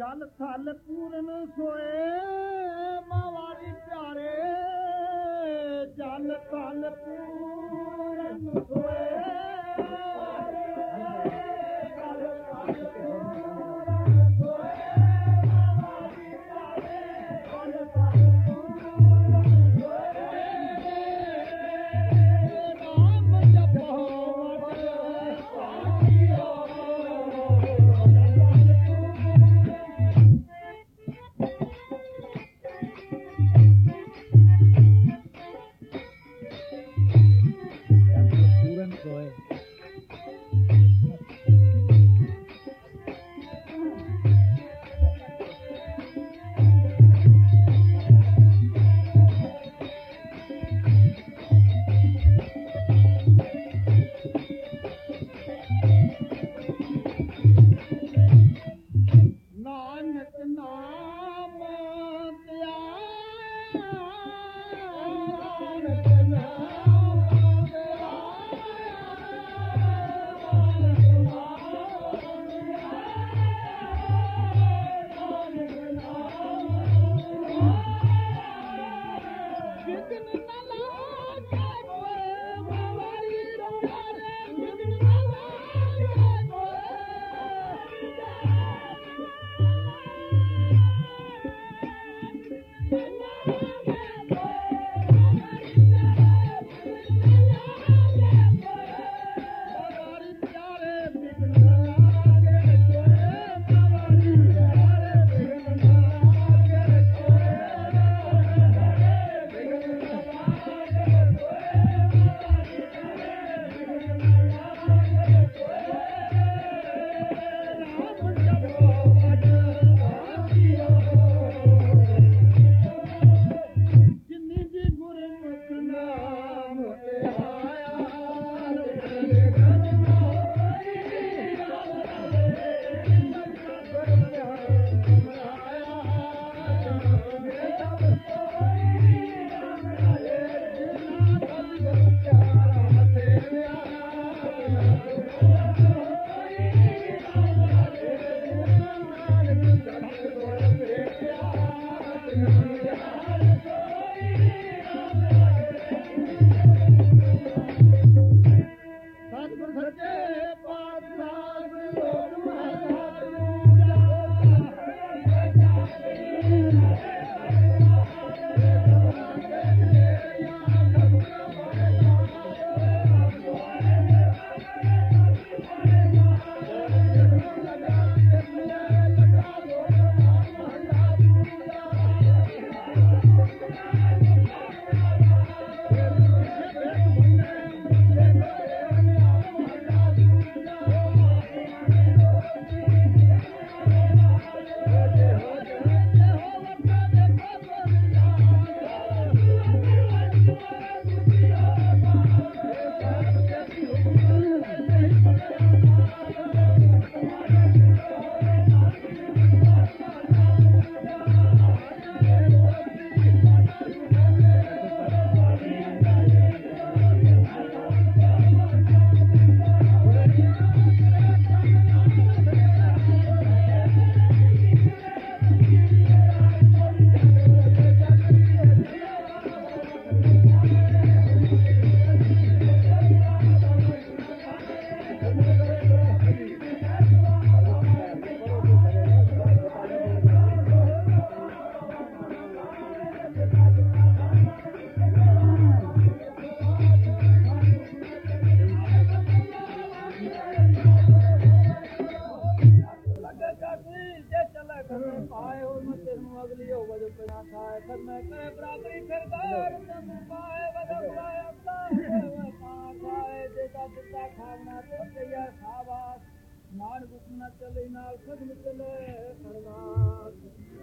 चल खाल पूरन सोए मावाड़ी प्यारे चल खल पूर Thank you. تنهه آيو ۽ تنهن مون اگلي آيو